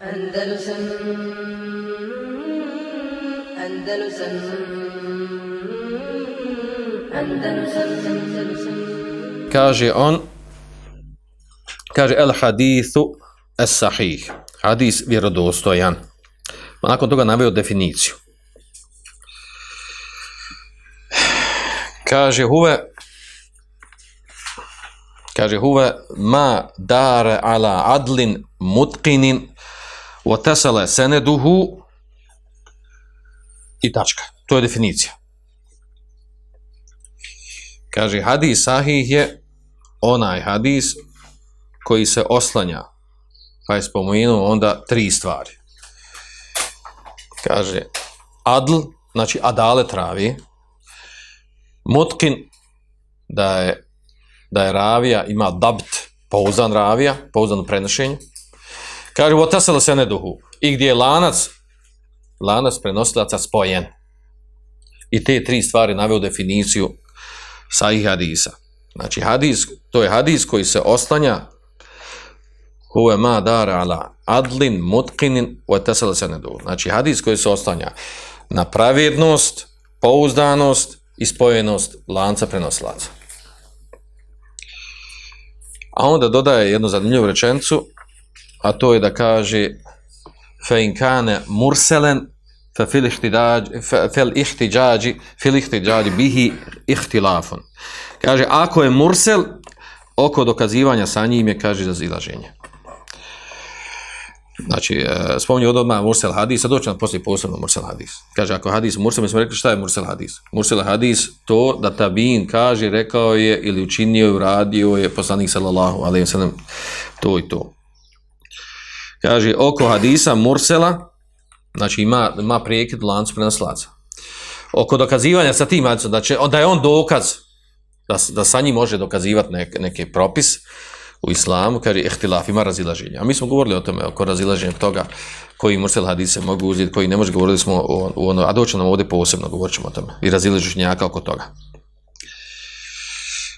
Andalusam Andalusam Andalusam Andalusam Kaže on, kaže el hadithu es sahih, hadis vjerodostojan. Nakon toga naveo definiciju. Kaže huve, kaže huve ma dare ala adlin mutqinin wa tasala seneduhu i tačka. To je definicija. Kaže hadis sahih je onaj hadis koji se oslanja pa je spomenuo onda tri stvari. Kaže adl, znači adale travi, mutkin, da je, da je ravija, ima dabt, pouzan ravija, pouzan u prenošenju. Kaže, otasala se neduhu. I gdje je lanac, lanac prenosilaca spojen. I te tri stvari naveo definiciju sahih hadisa. Znači, hadis, to je hadis koji se oslanja huve ma dara ala adlin mutkinin wa tasala sanadu. Znači, hadis koji se oslanja na pravednost, pouzdanost i spojenost lanca prenosilaca. A onda dodaje jednu zanimljivu rečencu, a to je da kaže fe in kane murselen fe fil ihtidađi fel ihtiđađi fil ihtiđađi bihi ihtilafun. Kaže, ako je mursel, oko dokazivanja sa njim je, kaže, razilaženje. Znači, e, od odmah mursel hadis, a doći nam poslije posebno mursel hadis. Kaže, ako hadis mursel, mi smo rekli šta je mursel hadis? Mursel hadis, to da tabin kaže, rekao je ili učinio i uradio je poslanik sallallahu alaihi wa sallam, to i to. Kaže, oko hadisa mursela, znači ima, ima prijekid lancu prenoslaca. Oko dokazivanja sa tim hadisom, da, će, da je on dokaz, da, da sa njim može dokazivati nek, neki propis u islamu, kaže ihtilaf, ima razilaženje. A mi smo govorili o tome, oko razilaženja toga koji mursel hadise mogu uzeti, koji ne može, govorili smo o, o ono, a doći nam ovdje posebno, govorit ćemo o tome, i razilaženjaka oko toga.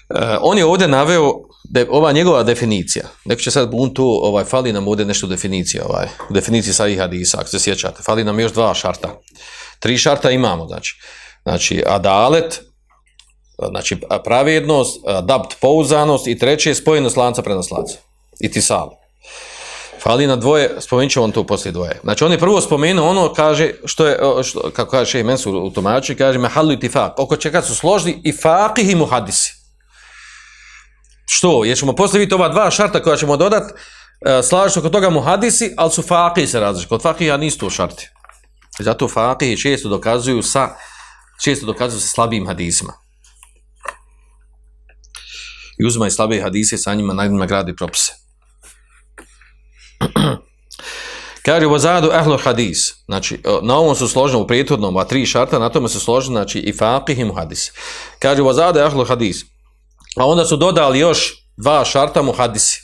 Eh, on je ovdje naveo da ova njegova definicija, neko će sad bun tu, ovaj, fali nam ovdje nešto definicija, ovaj, definiciji sa hadisa, ako se sjećate, fali nam još dva šarta. Tri šarta imamo, znači, znači adalet, znači pravednost, dabt pouzanost i treće je spojenost lanca prenoslaca. I ti. Fali na dvoje, spomenut ćemo on to poslije dvoje. Znači on je prvo spomenuo ono, kaže, što je, što, kako kaže Šeji Mensur u tumači, kaže, me halu i tifak, oko čega su složni i faqih i muhadisi. Što? Jer ćemo postaviti ova dva šarta koja ćemo dodat, e, slažu kod toga muhadisi, ali su faqih se različiti. Kod faqih nisu to šarti. Zato faqih često dokazuju sa, često dokazuju sa slabim hadisima i uzmaj slabe hadise sa njima nagradi propise. Kaže vozadu ehlo hadis, znači e, na ovom su složeni u prijethodnom, a tri šarta, na tome su složeno, znači i faqih i muhadis. Kaže vozadu ehlo hadis, a onda su dodali još dva šarta muhadisi.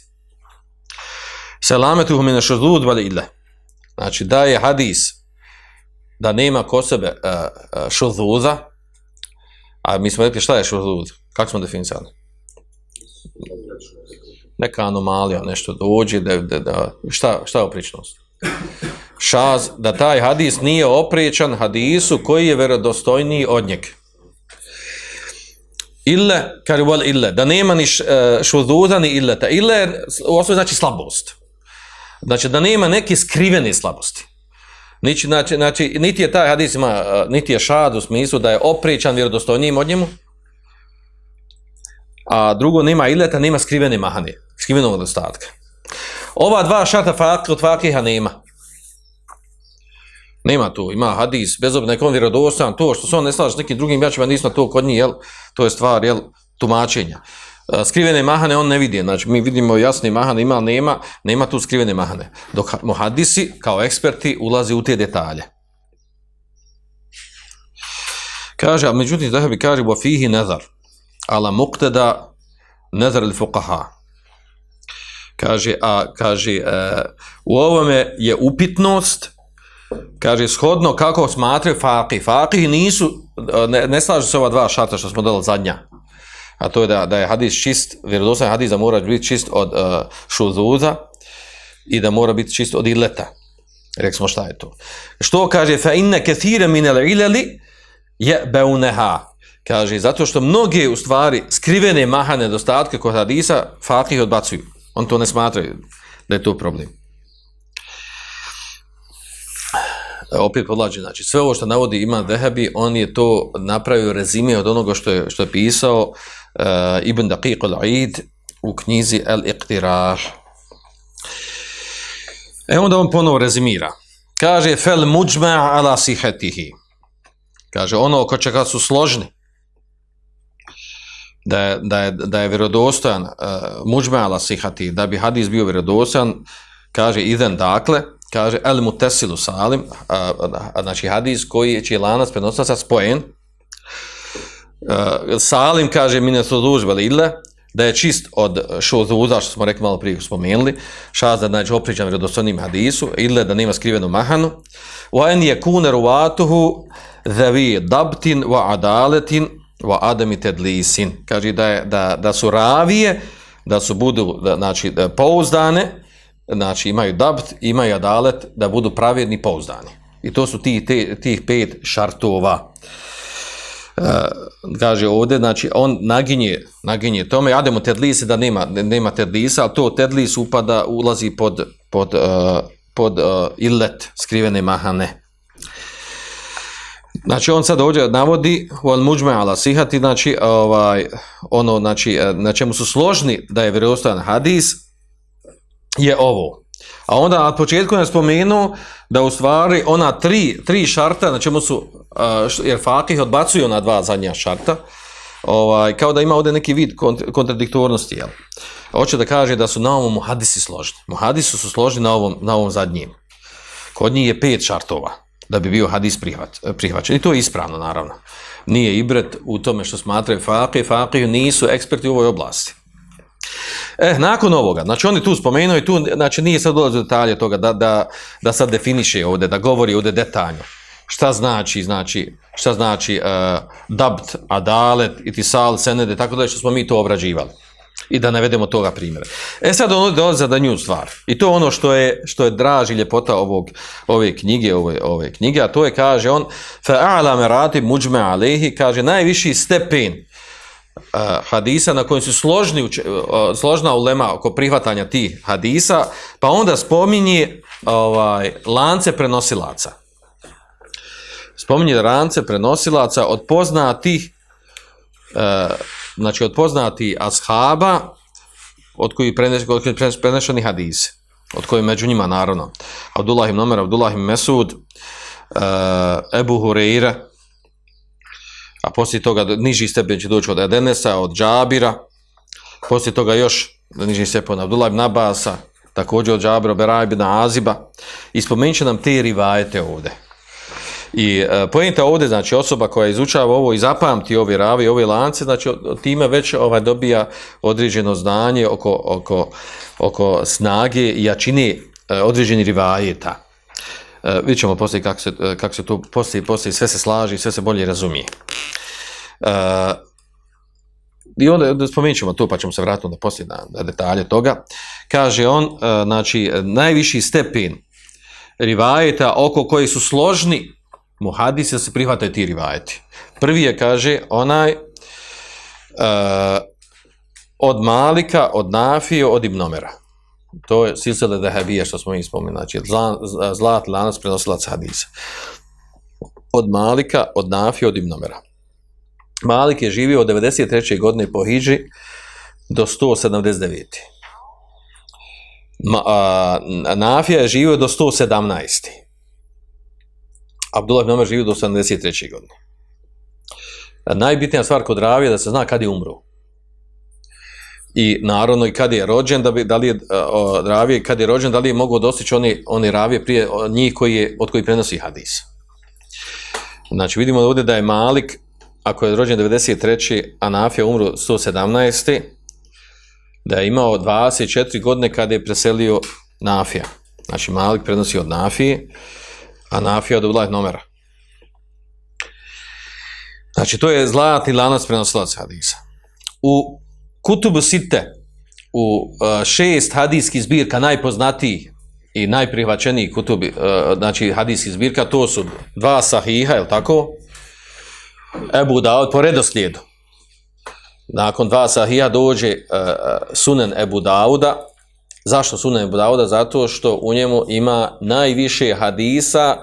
Selametu mine šudud vali ille. Znači da je hadis, da nema ko sebe e, e, uh, uh, šududa, a mi smo rekli šta je šudud, kako smo definisali? neka anomalija, nešto dođe, da, da, da, šta, šta je opričnost? Šaz, da taj hadis nije opriječan hadisu koji je verodostojniji od njega. Ille, kar wal ille, da nema ni e, šuzuza ni illeta. Ille, u osnovi znači slabost. Znači da nema neke skrivene slabosti. Niti, znači, znači, niti je taj hadis ima, e, niti je šad u smislu da je opričan vjerodostojnijim od njemu, a drugo nema ileta, nema skrivene mahane, skrivenog nedostatka. Ova dva šarta fakta od fakiha nema. Nema tu, ima hadis, bez obzira nekom vjerodostan, to što se on ne slaže s nekim drugim jačima, nismo to kod njih, jel, to je stvar, jel, tumačenja. E, skrivene mahane on ne vidi, znači mi vidimo jasne mahane, ima, nema, nema tu skrivene mahane. Dok muhadisi, kao eksperti, ulazi u te detalje. Kaže, a međutim, da bi kaže, bo fihi nezar, ala muqtada nazar al fuqaha kaže a kaže e, u ovome je upitnost kaže shodno kako smatraju faqih faqih nisu ne, ne slažu se ova dva šarta što smo dali zadnja a to je da, da je hadis čist vjerodostan hadis da mora biti čist od uh, šuzuza i da mora biti čist od ileta Rekli smo šta je to. Što kaže, fa inne kethire minel ileli je beuneha. Kaže, zato što mnoge u stvari skrivene maha nedostatke kod hadisa fakih odbacuju. On to ne smatraju da je to problem. E, opet podlađe, znači sve ovo što navodi Imam Dehebi, on je to napravio rezime od onoga što je, što je pisao uh, Ibn Daqiq al-Aid u knjizi Al-Iqtirah. E onda on ponovo rezimira. Kaže, fel muđma ala sihetihi. Kaže, ono oko čega su složni, da je, da je, da je vjerodostojan eh, uh, muđma ala sihati, da bi hadis bio vjerodostojan, kaže, idem dakle, kaže, el mutesilu salim, a, a, a, znači hadis koji će lanac prenositi spojen, uh, salim, kaže, mine su dužbali da je čist od šuzuza što smo rekli malo prije spomenuli, šaz da znači opričan vjerodostojnim hadisu, ili da nema skrivenu mahanu, wa en je kune ruvatuhu dhavi dabtin wa adaletin wa adami tedlisin. Kaže da, je, da, da su ravije, da su budu da, znači, da pouzdane, znači imaju dabt, imaju adalet, da budu pravedni pouzdani. I to su ti, te, tih pet šartova. E, kaže ovdje, znači on naginje, naginje tome, ademo tedlise da nema, nema tedlisa, ali to tedlis upada, ulazi pod, pod, uh, pod uh, illet, skrivene mahane. Znači on sad ovdje navodi on muđme ala sihati, znači ovaj, ono, znači e, na čemu su složni da je vjerostojan hadis, je ovo. A onda na početku je spomenuo da u stvari ona tri, tri šarta, na čemu su, uh, jer fakih odbacuju na dva zadnja šarta, ovaj, kao da ima ovdje neki vid kontradiktornosti. Jel? Hoće da kaže da su na ovom muhadisi složni. Muhadisi su složni na ovom, na ovom zadnjim. Kod njih je pet šartova da bi bio hadis prihvat, prihvaćen. I to je ispravno, naravno. Nije ibret u tome što smatraju fakih. Fakih nisu eksperti u ovoj oblasti. Eh, nakon ovoga, znači oni tu spomenuo i tu, znači nije sad dolazio detalje toga da, da, da sad definiše ovdje, da govori ovdje detaljno. Šta znači, znači, šta znači uh, dabt, adalet, itisal, senede, tako da je što smo mi to obrađivali. I da navedemo toga primjera. E sad ono dolazi da nju stvar. I to ono što je, što je draži ljepota ovog, ove knjige, ove, ove knjige, a to je, kaže on, fa'ala merati muđme alehi, kaže, najviši stepen, hadisa na kojem su složni, uh, složna ulema oko prihvatanja tih hadisa, pa onda spominje ovaj, lance prenosilaca. Spominje lance prenosilaca od poznatih, uh, znači od poznatih ashaba, od koji preneš, prenešeni hadise, od kojih među njima naravno, Abdullah ibn Omer, Abdullah ibn Mesud, uh, Ebu Hureyre, a poslije toga niži stepen će doći od Edenesa, od Džabira, poslije toga još niži stepen Abdullah ibn Abasa, također od Džabira, Beraj ibn Aziba, i spomenut će nam te rivajete ovde. I e, pojenta ovde, znači osoba koja izučava ovo i zapamti ove ravi, ove lance, znači time već ovaj dobija određeno znanje oko, oko, oko snage i jačine e, određeni rivajeta. E, vidjet ćemo poslije kako se, e, kako se to poslije, poslije sve se slaži, sve se bolje razumije. Uh, I onda spomenut ćemo to, pa ćemo se vratiti na poslije na, na detalje toga. Kaže on, uh, znači, najviši stepen rivajeta oko koji su složni muhadisi da se prihvataju ti rivajeti. Prvi je, kaže, onaj uh, od Malika, od Nafije, od Ibnomera. To je silsele dehabije što smo im spomenuli, znači zla, zlat lanas prenosilac hadisa. Od Malika, od Nafije, od Ibnomera. Malik je živio od 93. godine po Hidži do 179. Ma, a, Nafija je živio do 117. Abdullah ibn Omer živio do 73. godine. Najbitnija stvar kod Ravija je da se zna kad je umro i naravno i kad je rođen da bi da li je uh, ravije kad je rođen da li je mogao dostići oni oni ravije prije njih koji je od koji prenosi hadis. Znači vidimo ovdje da je Malik ako je rođen 93. a Nafija umro 117. da je imao 24 godine kada je preselio Nafija. Znači Malik prenosi od Nafije, a Nafija od Ulaj Nomera. Znači to je zlatni lanac prenosilaca hadisa. U Kutubu Site u e, šest hadijskih zbirka najpoznatiji i najprihvaćeniji kutubi, e, znači hadijskih zbirka, to su dva sahiha, je tako? Ebu Daud po redoslijedu. Nakon dva sahiha dođe uh, sunen Ebu Dauda. Zašto sunen Ebu Dauda? Zato što u njemu ima najviše hadisa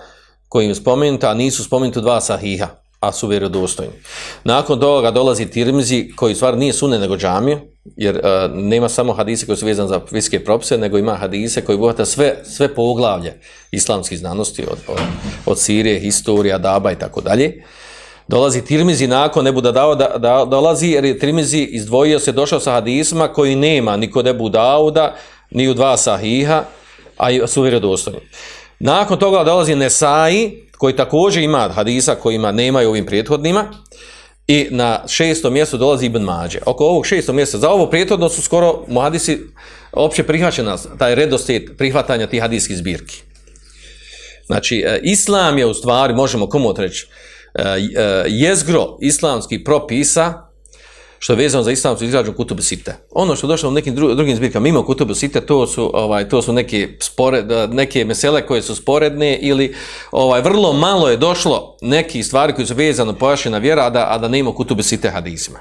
kojim spomenuta, a nisu spomenuti dva sahiha, a su vjerodostojni. Nakon toga dolazi Tirmizi, koji stvar nije sunen nego džamije, jer uh, nema samo hadise koji su vezani za fiske propise, nego ima hadise koji buhata sve, sve poglavlje islamskih znanosti, od, od, od Sirije, historija, Daba i tako dalje. Dolazi Tirmizi nakon Ebu Dauda, dao da, da dolazi, jer je Tirmizi izdvojio se, došao sa hadisma koji nema ni kod Ebu Dauda, ni u dva sahiha, a su vjerodostojni. Nakon toga dolazi Nesai, koji također ima hadisa kojima nemaju ovim prethodnima, i na šestom mjestu dolazi Ibn Mađe. Oko ovog šestom mjesta, za ovo prethodno su skoro muhadisi opće prihvaćena, taj redostet prihvatanja tih hadijskih zbirki. Znači, e, Islam je u stvari, možemo komu reći, E, jezgro islamskih propisa, što je vezano za islamsku izrađu kutubu site. Ono što je došlo u nekim dru, drugim zbirkama mimo kutubu site, to su ovaj to su neke spored, neke mesele koje su sporedne ili ovaj vrlo malo je došlo neki stvari koje su vezano pojašnjena vjera, a da, a da nema kutubu site hadisima.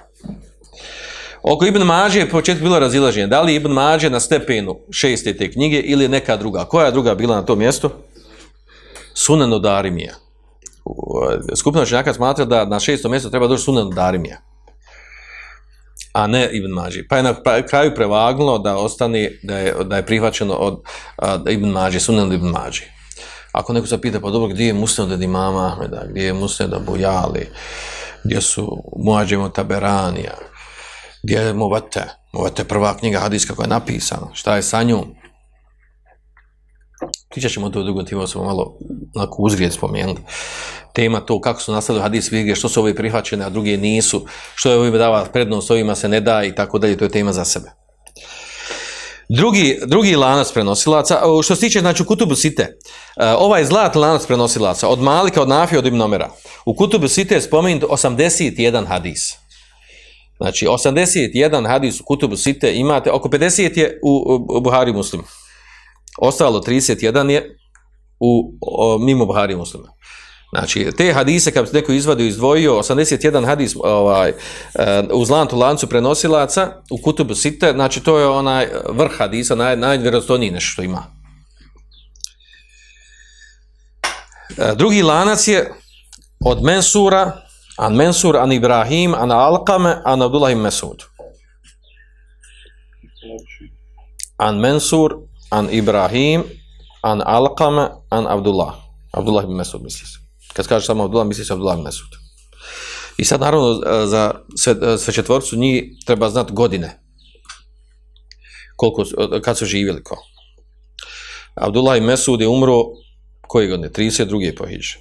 Oko Ibn Mađe je početku bilo razilaženje. Da li Ibn Mađe na stepenu šeste te knjige ili neka druga? Koja je druga bila na tom mjestu? Sunan od Darimija. E, skupina učenjaka smatra da na šestom mjestu treba doći Sunan Darimija a ne Ibn Mađi. Pa je na pa, kraju prevagnulo da ostane, da je, da je prihvaćeno od a, Ibn Mađi, sunan Ibn Mađi. Ako neko se pita, pa dobro, gdje je muslim da imama Ahmeda, gdje je muslim da Bujali, gdje su Muađemo Taberanija, gdje je Muvete, Muvete prva knjiga hadijska koja je napisana, šta je sa njom? Pričat ćemo to drugo, ti smo malo onako uzgrijed spomenuli tema to kako su nastali hadis vidje što su ove prihvaćene, a druge nisu, što je ovima dava prednost, ovima se ne da i tako dalje, to je tema za sebe. Drugi, drugi lanac prenosilaca, što se tiče, znači, u Kutubu Site, e, ovaj zlat lanac prenosilaca, od Malika, od Nafija, od Ibnomera, u Kutubu Site je spomenut 81 hadis. Znači, 81 hadis u Kutubu Site imate, oko 50 je u, u Buhari muslimu. Ostalo 31 je u, o, mimo Buhari muslima. Znači, te hadise, kad bi neko izvadio, izdvojio, 81 hadis ovaj, eh, u zlantu lancu prenosilaca, u kutubu site, znači, to je onaj vrh hadisa, naj, najvjerozstojniji nešto što ima. Eh, drugi lanac je od Mensura, an Mensur, an Ibrahim, an Alkame, an Abdullah im Mesud. An Mensur, an Ibrahim, an Alqama, an Abdullah. Abdullah ibn Mesud, misli se. Kad kaže samo Abdullah, misli se Abdullah Mesud. I sad naravno za sve, sve četvorcu njih treba znati godine. Koliko, kad su živjeli ko. Abdullah ibn Mesud je umro koje godine? 32. po hiđe.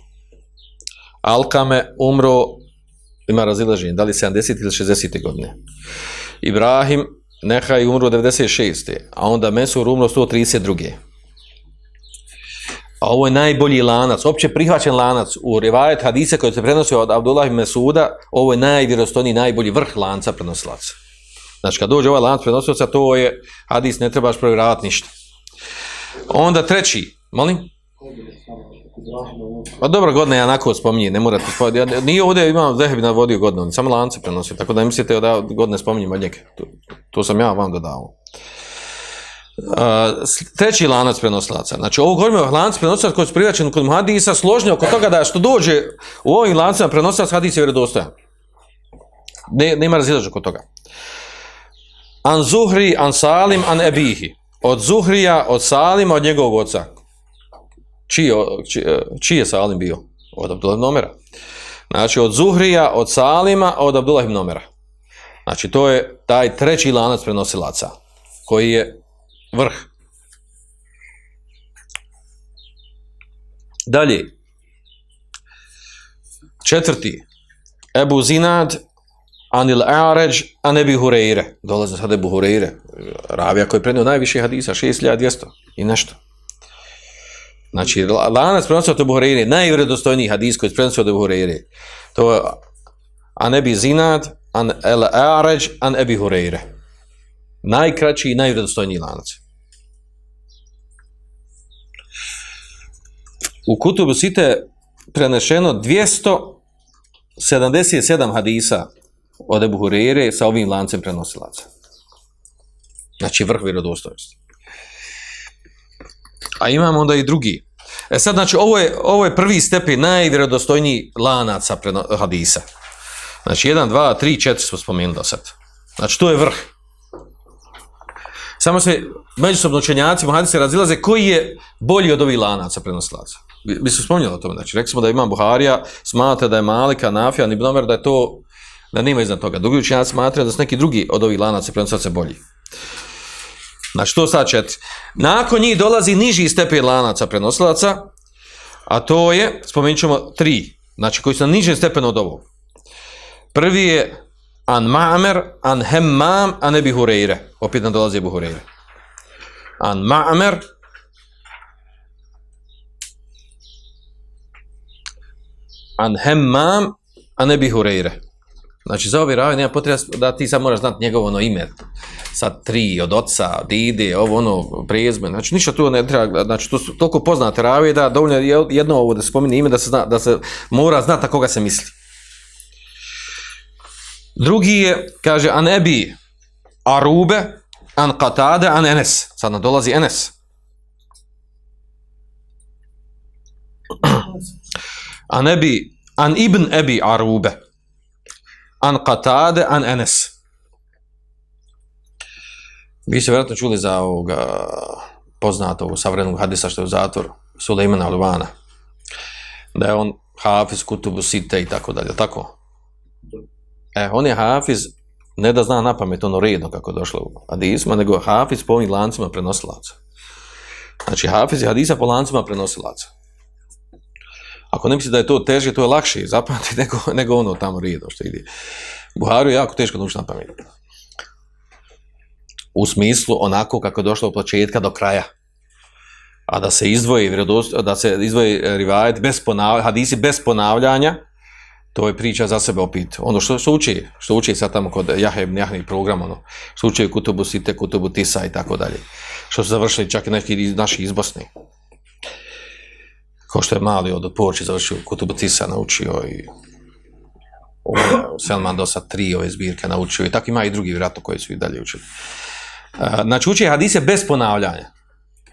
Alkame umro, ima razilaženje, da li 70. ili 60. godine. Ibrahim Nehaj umro 96. A onda Mesur umro 132. A ovo je najbolji lanac, opće prihvaćen lanac u rivajet hadise koji se prenosi od Abdullah i Mesuda, ovo je najvjerostojniji, najbolji vrh lanca prenosilaca. Znači, kad dođe ovaj lanac prenosilaca, to je hadis, ne trebaš provjeravati ništa. Onda treći, molim? Pa dobro, godine ja onako spominje, ne morate spominje. Ja, nije ovdje imam zehebi navodio godine, samo lance prenosio, tako da mislite da godine spominjem od njega. Tu to sam ja vam dodao. Uh, treći lanac prenoslaca. Znači, ovo govorimo o lanac prenoslaca koji je privlačeni kod hadisa, složnje oko toga da što dođe u ovim lancima prenosilaca hadis je vjerodostojan. Ne, nema razilaža kod toga. An Zuhri, an Salim, an Ebihi. Od Zuhrija, od Salima, od njegovog oca. Čiji, či, e, čiji je Salim bio? Od Abdullah ibn Omera. Znači, od Zuhrija, od Salima, od Abdullah ibn Omera. Znači, to je taj treći lanac prenosilaca koji je vrh. Dalje. Četvrti. Ebu Zinad, Anil Aređ, a Nebi Hureyre. Dolaze sad Ebu Hureyre. Ravija koji je prednio najviše hadisa, 6200 i nešto. Znači, lanac prenosio od Ebu Hureyre, najvredostojniji hadis koji je prenosio od Ebu Hureyre. To je a Nebi Zinad, an El a'raj an Ebi Hureyre. Najkraći i najvredostojniji lanac. u Kutubu Site prenešeno 277 hadisa od Ebu Hurere sa ovim lancem prenosilaca. Znači vrh vjerodostojnosti. A imamo onda i drugi. E sad, znači, ovo je, ovo je prvi stepen najvjerodostojniji lanaca preno, hadisa. Znači, 1, 2, 3, 4 smo spomenuli do sad. Znači, to je vrh. Samo se međusobno učenjaci hadise razilaze koji je bolji od ovih lanaca prenoslaca. Mi smo spominjali o tome. Znači, rekli smo da imam Buharija, smatra da je Malika, Nafija, Ibn Omer, da je to, da nema iznad toga. Drugi učenjaci smatra da su neki drugi od ovih lanaca prenoslaca bolji. Znači, to sad četiri. Nakon njih dolazi niži stepen lanaca prenoslaca, a to je, spomenut ćemo, tri. Znači, koji su na nižem stepenu od ovog. Prvi je An Ma'mer, An Hemmam, An Ebi Hureyre. Opet nam dolazi Ebu Hureyre. An Ma'mer, An Hemmam, An Ebi Hureyre. Znači, za ovaj ravi nema potreba da ti sad moraš znati njegovo ono ime. Sad tri od oca, dide, ovo ono, prezme. Znači, ništa tu ne treba, znači, to su toliko poznate ravi da dovoljno jedno ovo da se spomine ime, da se, zna, da se mora znati na koga se misli. Drugi je, kaže, an ebi arube, an katade, an enes. Sad nam dolazi enes. An ebi, an ibn ebi arube an katade, an Enes. Vi ste vjerojatno čuli za ovoga poznatog savremenog hadisa što je u zatvoru, Sulejmana Alvana. Da je on hafiz kutubu site i tako dalje, tako? E, on je hafiz, ne da zna na pamet ono redno kako je došlo u hadisma, nego hafiz po ovim lancima prenosilaca. Znači, hafiz je hadisa po lancima prenosilaca. Ako ne misli da je to teže, to je lakše zapamati nego, nego ono tamo redno što ide. Buharu je jako teško naučiti na pamet. U smislu onako kako je došlo od početka do kraja. A da se izdvoji, da se izdvoji e, rivajet bez ponavljanja, hadisi bez ponavljanja, to je priča za sebe opet. Ono što, što uči, što uči sad tamo kod Jaheb Njahni program, ono, što uči Kutubu Site, Kutubu Tisa i tako dalje. Što su završili čak i neki iz, naši iz Bosne Ko što je mali od Porči završio Kutubu Tisa naučio i Selman Dosa tri ove zbirke naučio i tako ima i drugi vjerojatno koji su i dalje učili. Znači uče hadise bez ponavljanja.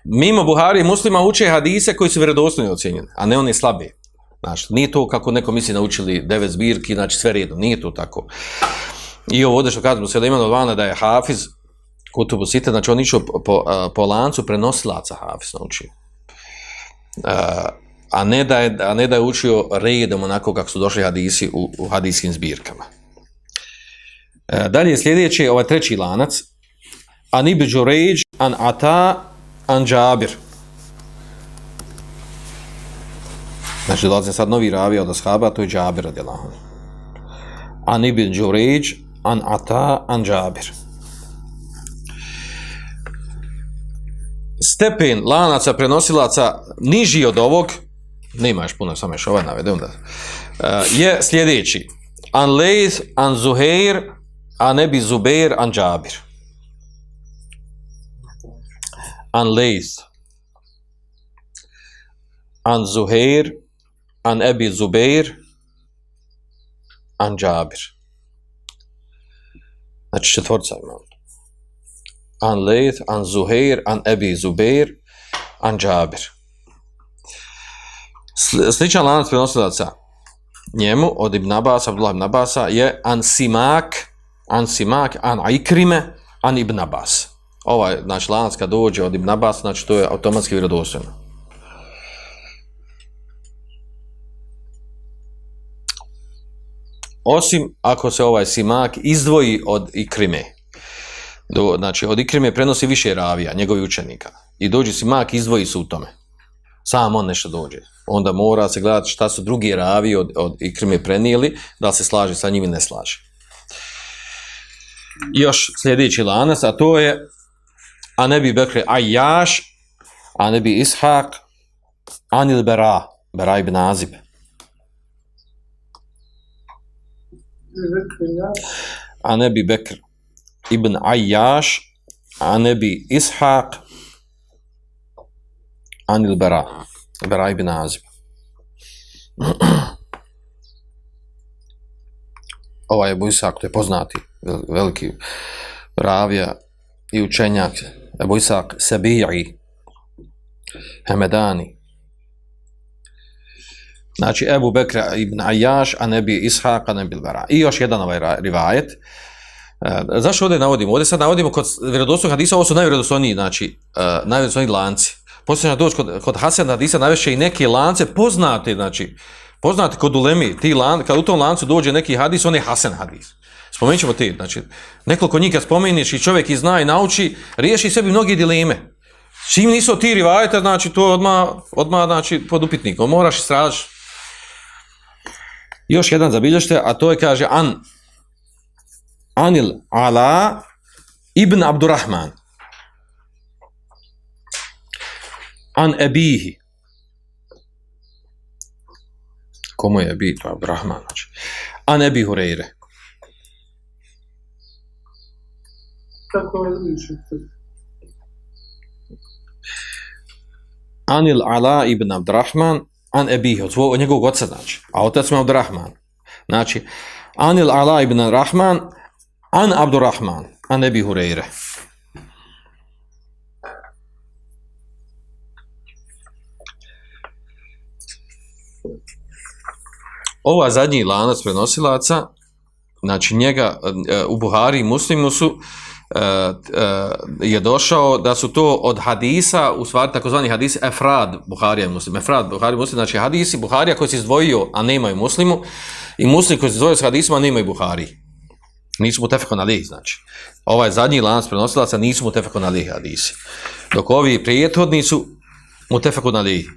Mimo Buhari i muslima uče hadise koji su vjerodostojni ocjenjeni, a ne oni slabi. Znači, nije to kako neko misli naučili devet zbirki, znači sve redom, nije to tako. I ovo ovdje što kažemo, sve da da je Hafiz, Kutubu Sita, znači on išao po, po, po lancu prenosilaca Hafiz naučio a ne da je, a ne da je učio redom onako kako su došli hadisi u, u hadijskim zbirkama. E, dalje sljedeći ovaj treći lanac. An ibi Đurejđ, an ata, an džabir. Znači, dolaze sad novi ravi od ashaba, to je džabir radi Allahom. An ibn Đurejđ, an ata, an džabir. Stepen lanaca prenosilaca niži od ovog, nema još puno, samo još ovaj navede onda, eh, je sljedeći. An Leith, an Zuhair, an Ebi Zubair, an Džabir. An Leith, an Zuhair, an Ebi Zubair, an Džabir. Znači četvorca imamo. An Leith, an Zuhair, an Ebi Zubair, an Džabir sličan lanac prenosilaca njemu od Ibn Abbas, Abdullah Ibn Abbasa je an Simak, an Simak, an Ikrime, an Ibn Abbas. Ovaj, znači, lanac kad dođe od Ibn Abbas, znači, to je automatski vjerodostojno. Osim ako se ovaj Simak izdvoji od Ikrime. Do, znači, od Ikrime prenosi više ravija, njegovi učenika. I dođe Simak, izdvoji se u tome sam on nešto dođe. Onda mora se gledati šta su drugi ravi od, od ikrime prenijeli, da se slaže sa njimi ne slaže. Još sljedeći lanas, a to je a ne bi bekre ajaš, a ne bi ishak, anil bera, bera ibn azib. A ne bi bekr ibn ajaš, a ne bi Ishaq, anil bara. Bara ibn Azib. Ovaj Ebu Isak, to je poznati, veliki ravija i učenjak, Ebu Isak Sebi'i, Hemedani. Znači, Ebu Bekra ibn Ajaš, a ne bi Ishaq, a ne bi Bara. I još jedan ovaj rivajet. E, zašto ovdje navodimo? Ovdje sad navodimo kod vjerodostojnog hadisa, ovo su najvjerodostojniji, znači, e, najvjerodostojniji lanci. Posljedno doći kod, kod Hasan hadisa navešće i neke lance poznate, znači, poznate kod ulemi, ti lan, kad u tom lancu dođe neki hadis, on je Hasan hadis. Spomenut ćemo ti, znači, nekoliko njih kad spomeniš i čovjek i zna i nauči, riješi sebi mnogi dileme. Čim nisu ti rivajete, znači, to odmah, odmah znači, pod upitnikom, moraš istražiti. Još jedan zabilješte, a to je, kaže, an, Anil Ala ibn Abdurrahman. An Ebihi. Komu je Ebi? To je Abdurrahman. Znači. An Ebi Hureyre. Kako je više? Anil Ala ibn Abdurrahman. An ebih, Od, svog, od njegovog oca znači. A otac mu je Abdurrahman. Znači, Anil Ala ibn Rahman. An Abdurrahman. An Ebi Hureyre. ova zadnji lanac prenosilaca, znači njega e, u Buhari i Muslimu su E, e, je došao da su to od hadisa, u stvari takozvani hadis Efrad Buharija i Muslim. Efrad Buharija i Muslim, znači hadisi Buharija koji se izdvojio, a nemaju Muslimu, i Muslim koji se izdvojio s hadisima, a nemaju Buhari. Nisu mu tefekon alih, znači. Ovaj zadnji lanac prenosilaca nisu mu tefekon alih hadisi. Dok ovi prijethodni su mu tefekon alih.